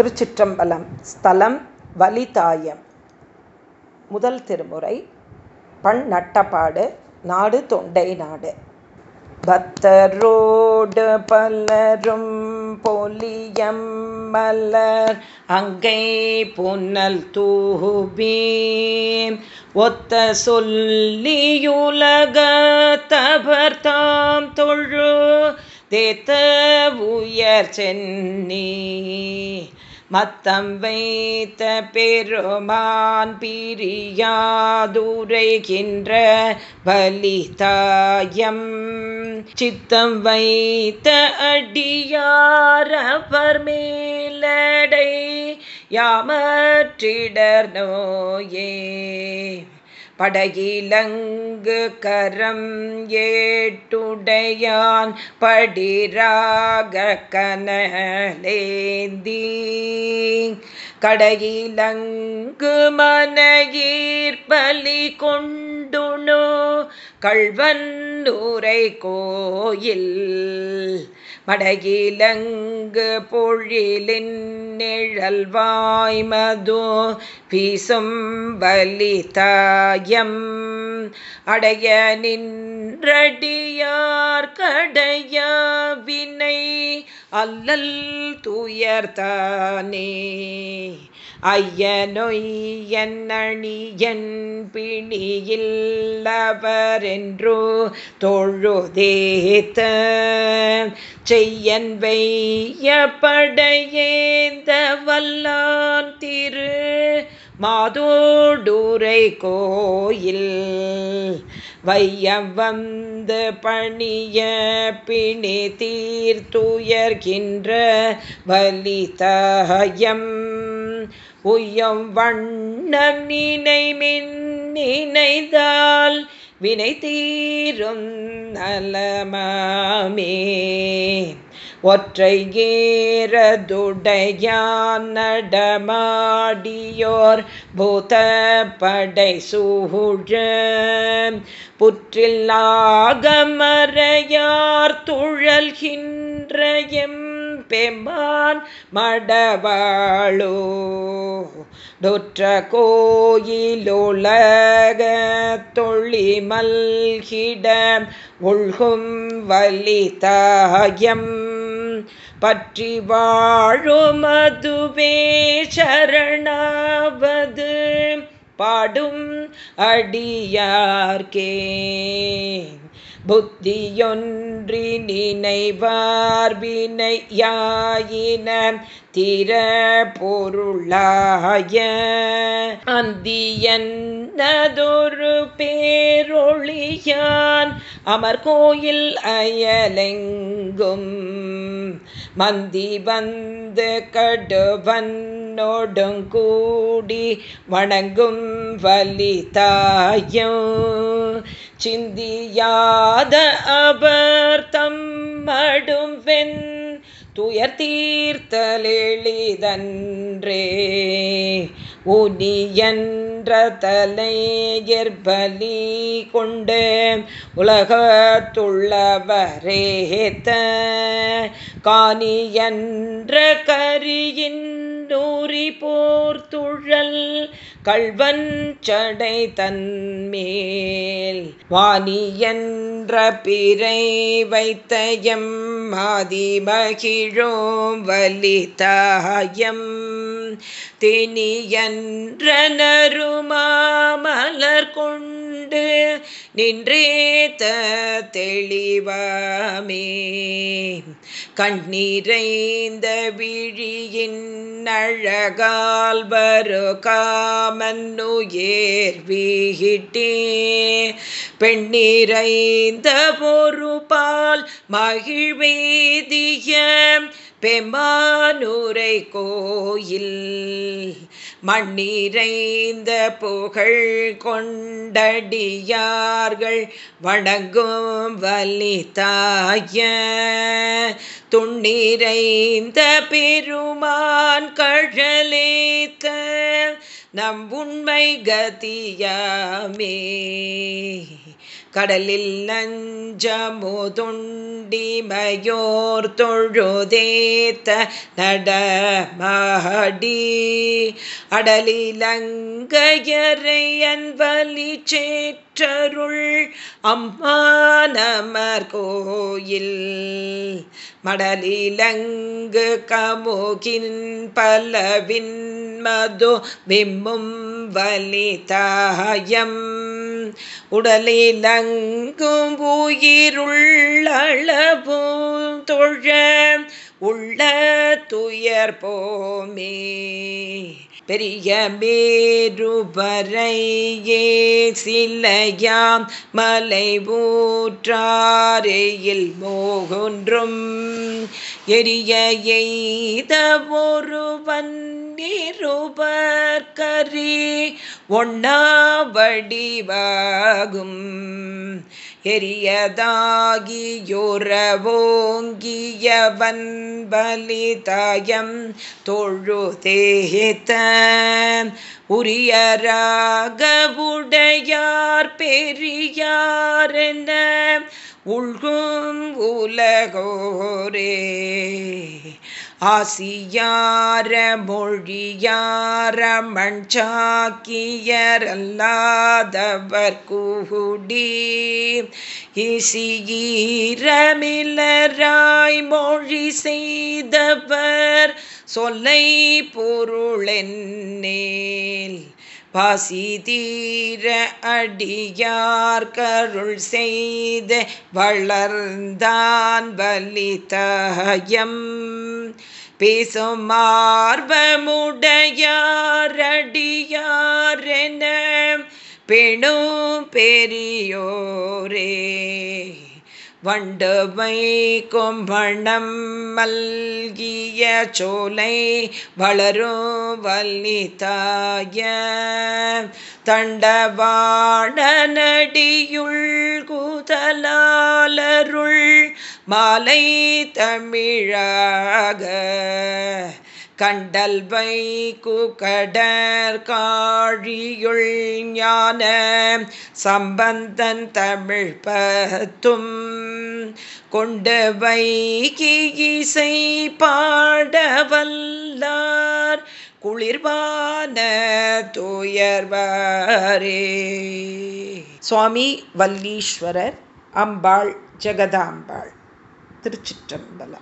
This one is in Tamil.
திருச்சிற்றம்பலம் ஸ்தலம் வலிதாயம். முதல் திருமுறை பண் நட்டப்பாடு நாடு தொண்டை நாடு. பக்தரோடு பலரும் பொலியம் மலர் அங்கை புன்னல் தூபி ஒத்த சொல்லியுலக தாம் தொழு தேத்த உயர் சென்னி மத்தம் வைத்த பெருமான் பிரியாதுரைகின்ற பலிதாயம் சித்தம் வைத்த அடியாரவர் மேலடை யாமற்றிடர் நோயே. படையிலங்கு கரம் ஏட்டுடையான் படிராக கனலேந்தி. கடையிலங்கு மனையீர்பலி கொண்டுணு கள்வன் உரை கோயில் மடகிலங்கு பொழிலின் நிழல்வாய் மது பீசும் பலி தாயம். அடைய நின்றடியார் கடைய வினை அல்லல் துயர்தானே ஐயனொய்யன் அணியன் பிணியில்லவரென்றோ தொழுதேத்த செய்யன் வெய்ய படையேந்த வல்லான் திரு மாதோடுரை கோயில் வையம் வந்து பணிய பிணி தீர்த்துயர்கின்ற வலிதாயம் உய்யம் வண்ணம் நினைமின் நினைதால் வினை தீரும் நலமாமே. ஒற்றை ஏறதுடையான் நடமாடியோர் பூத படை சூழ புற்றில்லாகமறையார் துழல்கின்ற எம் பெம்மான் மடவாளோ. டொற்ற கோயிலுலக தொழி மல்கிட உள்கும் வலிதாயம். பற்றி வாழும் அதுவே சரணாவது. பாடும் அடியார்கே புத்தியொன்றி நினைவார்வினையாயின திற பொருளாய அந்தியன்னதொரு பேரொழியான் அமர் கோயில் அயலெங்கும். மந்தி வந்து கடுவன்னோடும் கூடி வணங்கும் வலிதாயும் சிந்தியாத அபர் தம்மடும் வெண் துயர் தீர்த்தலெளிதன்றே. ஒடியன்ற தலையர்பலி கொண்டு உலகத்துள்ளவரேத்த காணியன்ற கரியின் நூறி போர்த்துழல் கல்வன் சடை தன்மேல் வாணி என்ற பிறை வைத்தயம் மாதிமகிழோம் வலிதாயம். தினியன்ற நருமாமலர் கொண்டு நின்றேத்த தெளிவாமே. கண்ணீரைந்த விழியின் அழகால் வரு காமன்னுயேர் வீட்டே பெண்ணீரைந்த பொறுப்பால் மகிழ்வேதிய பெம்பானுரை கோயில். மண்ணீரைந்த புகழ் கொண்டடியார்கள் வணங்கும் வலிதாய துண்ணீரைந்த பெருமான் கழலேத்த நம் உண்மை கதியாமே. கடலில் நஞ்சமுதுண்டிமையோர் தொழுதேத்த நடமாடி அடலிலங்கையரை அன்பலி சேற்றருள் அம்மானமர் கோயில். மடலிலங்கு கமுகின் பலவின் மது விம்மும் வலிதாயம். உடலிலங்கும் உயிருள்ளளவும் தொழ உள்ள துயர் போமே. பெரிய மேருபரையே சிலையாம் மலை ஊற்றாரையில் மோகொன்றும். எரிய எய்த ஒருவன் நிருபர்கரி ஒன்னா வடிவாகும் எரியதாகியொரவோங்கியவன் பலிதாயம் தொழுதேத்த. உரியராகவுடையார் பெரியாரென உள்கும் உலகோரே. ஆசியார மொழியார மண்சாக்கியரல்லாதவர் கூடி இசியீரமிலராய் மொழி செய்தவர் சொல்லை பொருளென்னேல் பாசி தீர அடியார் கருள் செய்த வளர்ந்தான் வலிதாயம். பேசும் மார்பமுடையாரடியாரென பெணும் பெரியோரே. வண்டுமை கொம்பணம் மல்கிய சோலை வளரும் வல்லிதாய. தண்டவாடனடியுள் நடியுள் மாலை தமிழாக. கண்டல் வைக்கு கடற் காழியுள் ஞான சம்பந்தன் தமிழ் பத்தும் கொண்டு வைகிசை பாடவல்லார் குளிர்வான துயர்வாரே. சுவாமி வல்லீஸ்வரர் அம்பாள் ஜெகதாம்பாள் திருச்சிற்றம்பலம்.